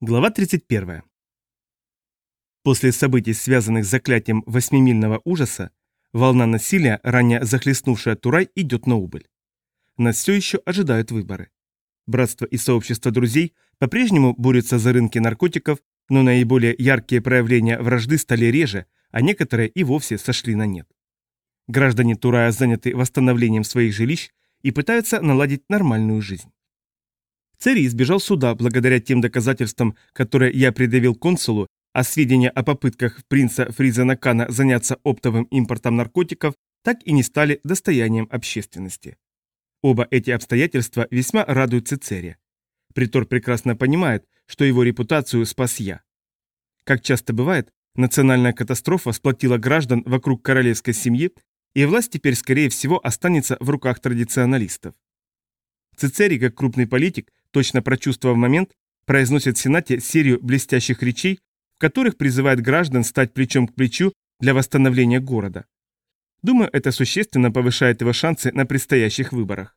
Глава 31. После событий, связанных с заклятием восьмимильного ужаса, волна насилия, ранее захлестнувшая Турай, идет на убыль. Нас все еще ожидают выборы. Братство и сообщество друзей по-прежнему борются за рынки наркотиков, но наиболее яркие проявления вражды стали реже, а некоторые и вовсе сошли на нет. Граждане Турая заняты восстановлением своих жилищ и пытаются наладить нормальную жизнь. Церий избежал суда благодаря тем доказательствам, которые я предъявил консулу, а сведения о попытках принца Фризена Кана заняться оптовым импортом наркотиков так и не стали достоянием общественности. Оба эти обстоятельства весьма радуют Цицерия. Притор прекрасно понимает, что его репутацию спас я. Как часто бывает, национальная катастрофа сплотила граждан вокруг королевской семьи, и власть теперь, скорее всего, останется в руках традиционалистов. Цицерий, как крупный политик, точно прочувствовав момент, произносит в Сенате серию блестящих речей, в которых призывает граждан стать плечом к плечу для восстановления города. Думаю, это существенно повышает его шансы на предстоящих выборах.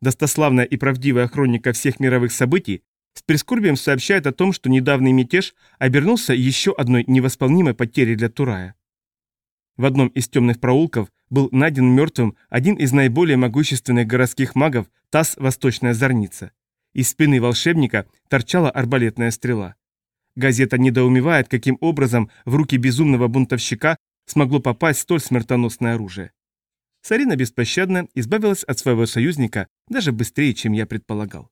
Достославная и правдивая хроника всех мировых событий с прискорбием сообщает о том, что недавний мятеж обернулся еще одной невосполнимой потерей для Турая. В одном из темных проулков был найден мертвым один из наиболее могущественных городских магов Тас Восточная Зорница. Из спины волшебника торчала арбалетная стрела. Газета недоумевает, каким образом в руки безумного бунтовщика смогло попасть столь смертоносное оружие. Сарина беспощадно избавилась от своего союзника даже быстрее, чем я предполагал.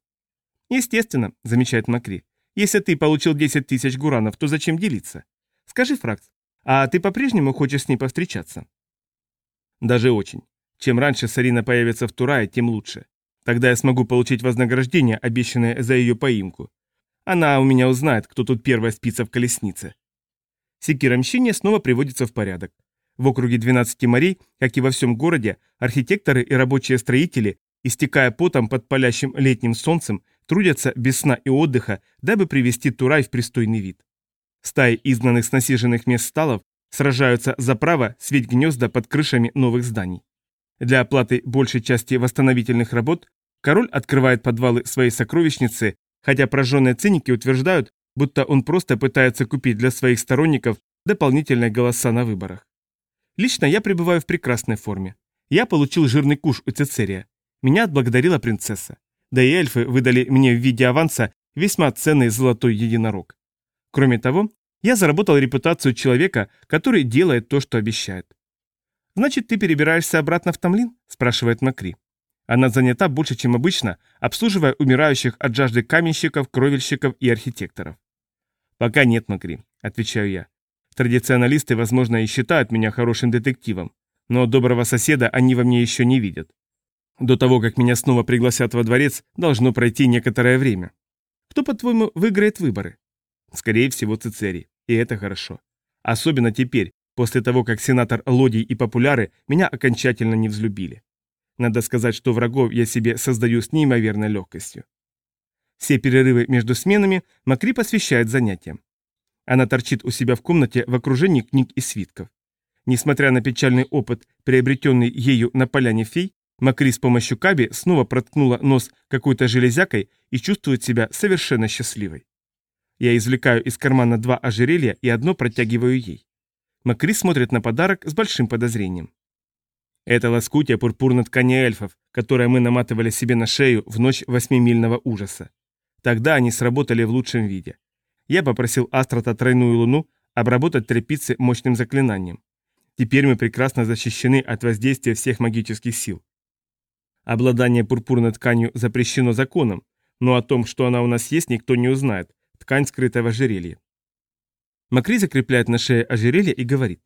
«Естественно», — замечает Макри, — «если ты получил 10 тысяч гуранов, то зачем делиться? Скажи, Фракс, а ты по-прежнему хочешь с ней повстречаться?» «Даже очень. Чем раньше Сарина появится в Турае, тем лучше. Тогда я смогу получить вознаграждение, обещанное за ее поимку. Она у меня узнает, кто тут первая спица в колеснице. Секира мщения снова приводится в порядок. В округе 12 морей, как и во всем городе, архитекторы и рабочие строители, истекая потом под палящим летним солнцем, трудятся без сна и отдыха, дабы привести Турай в пристойный вид. Стаи изгнанных с насиженных мест сталов сражаются за право свить гнезда под крышами новых зданий. Для оплаты большей части восстановительных работ Король открывает подвалы своей сокровищницы, хотя прожженные циники утверждают, будто он просто пытается купить для своих сторонников дополнительные голоса на выборах. Лично я пребываю в прекрасной форме. Я получил жирный куш у Цицерия. Меня отблагодарила принцесса. Да и эльфы выдали мне в виде аванса весьма ценный золотой единорог. Кроме того, я заработал репутацию человека, который делает то, что обещает. «Значит, ты перебираешься обратно в Тамлин?» – спрашивает Макри. Она занята больше, чем обычно, обслуживая умирающих от жажды каменщиков, кровельщиков и архитекторов. «Пока нет, Макри», — отвечаю я. Традиционалисты, возможно, и считают меня хорошим детективом, но доброго соседа они во мне еще не видят. До того, как меня снова пригласят во дворец, должно пройти некоторое время. Кто, по-твоему, выиграет выборы? Скорее всего, Цицерий. И это хорошо. Особенно теперь, после того, как сенатор Лодий и популяры меня окончательно не взлюбили. Надо сказать, что врагов я себе создаю с неимоверной легкостью. Все перерывы между сменами Макри посвящает занятиям. Она торчит у себя в комнате в окружении книг и свитков. Несмотря на печальный опыт, приобретенный ею на поляне фей, Макри с помощью Каби снова проткнула нос какой-то железякой и чувствует себя совершенно счастливой. Я извлекаю из кармана два ожерелья и одно протягиваю ей. Макри смотрит на подарок с большим подозрением. Это лоскутие пурпурной ткани эльфов, которое мы наматывали себе на шею в ночь восьмимильного ужаса. Тогда они сработали в лучшем виде. Я попросил Астрота тройную луну обработать тряпицы мощным заклинанием. Теперь мы прекрасно защищены от воздействия всех магических сил. Обладание пурпурной тканью запрещено законом, но о том, что она у нас есть, никто не узнает. Ткань скрыта в ожерелье. Макри закрепляет на шее ожерелье и говорит.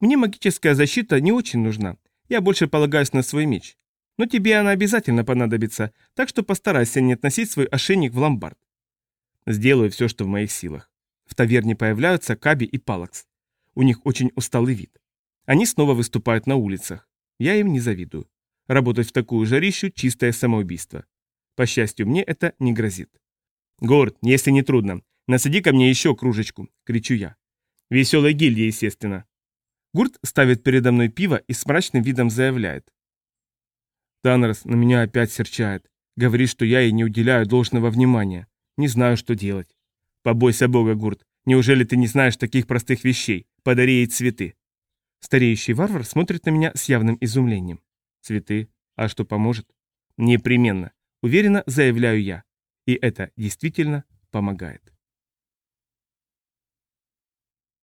Мне магическая защита не очень нужна. Я больше полагаюсь на свой меч. Но тебе она обязательно понадобится, так что постарайся не относить свой ошейник в ломбард. Сделаю все, что в моих силах. В таверне появляются Каби и Палакс. У них очень усталый вид. Они снова выступают на улицах. Я им не завидую. Работать в такую жарищу – чистое самоубийство. По счастью, мне это не грозит. «Горд, если не трудно, насади ко мне еще кружечку», – кричу я. Веселой гильдии, естественно. Гурт ставит передо мной пиво и с мрачным видом заявляет. Танрос на меня опять серчает. Говорит, что я ей не уделяю должного внимания. Не знаю, что делать. Побойся бога, Гурт. Неужели ты не знаешь таких простых вещей? Подари ей цветы. Стареющий варвар смотрит на меня с явным изумлением. Цветы? А что поможет? Непременно. Уверенно заявляю я. И это действительно помогает.